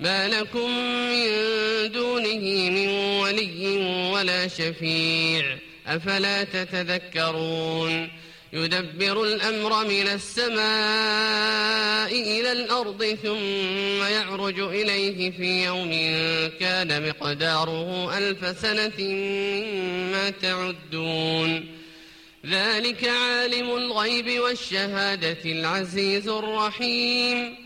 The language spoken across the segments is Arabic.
ما لكم من دونه من ولي ولا شفيع. أفلا تتذكرون؟ يدبر الأمر من السماء إلى الأرض ثم يعرج إليه في يوم كان مقداره ألف سنة مما تعدون. ذلك عالم الغيب والشهادة العزيز الرحيم.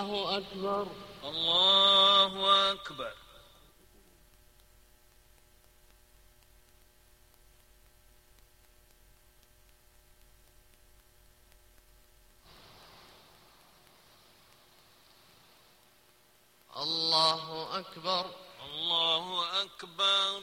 الله أكبر. الله أكبر الله أكبر الله أكبر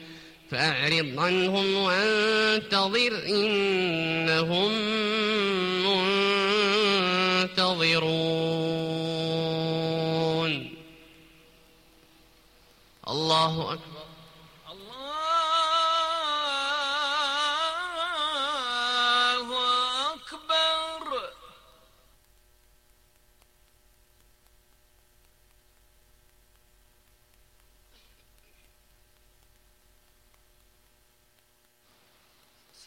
فأعرض عنهم وانتظر إنهم منتظرون. الله أكبر.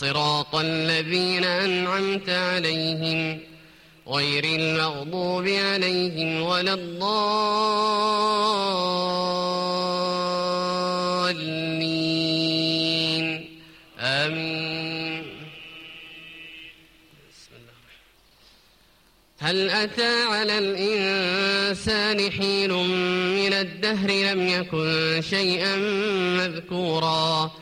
صراط الذين أنعمت عليهم غير المغضوب عليهم ولا الضالين. آمين. هل أتى على الإنسان حين من الدهر لم يكن شيئا مذكورا؟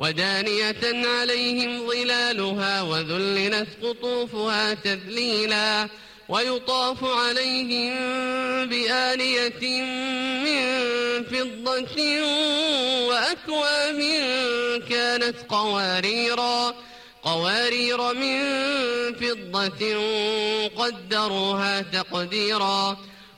ودانية عليهم ظلالها وذللت قطوفها تذليلا ويطاف عليهم بآلية من فضة وأكواب كانت قواريرا قوارير من فضة قدروها تقديرا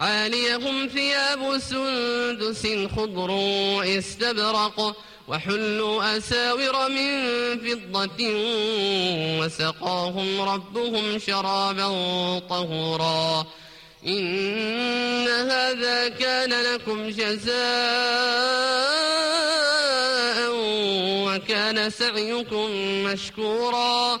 عاليهم ثياب سندس خضر واستبرق وحلوا أساور من فضة وسقاهم ربهم شرابا طهورا. إن هذا كان لكم جزاء وكان سعيكم مشكورا.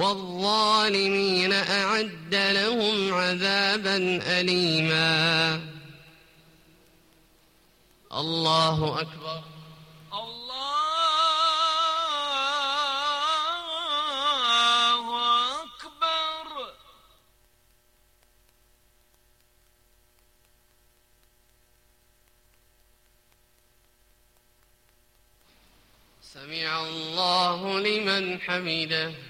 والظالمين أعد لهم عذابا أليما. الله أكبر. الله أكبر. سمع الله لمن حمده.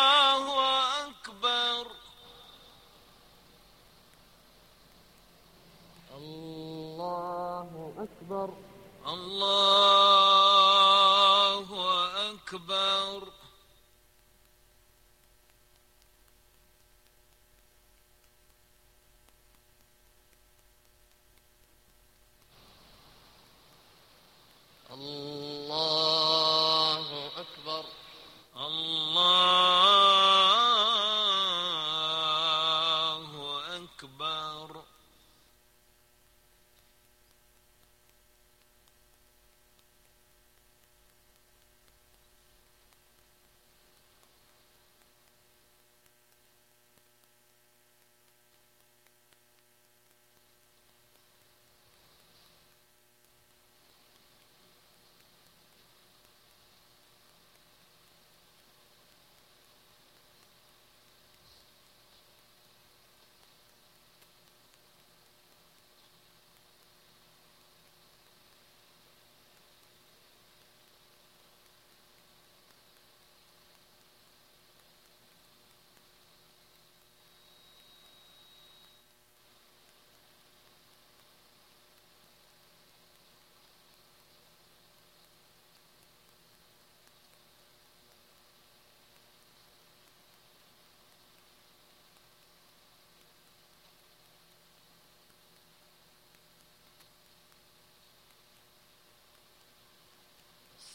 الله أكبر الله أكبر الله أكبر الله أكبر الله أكبر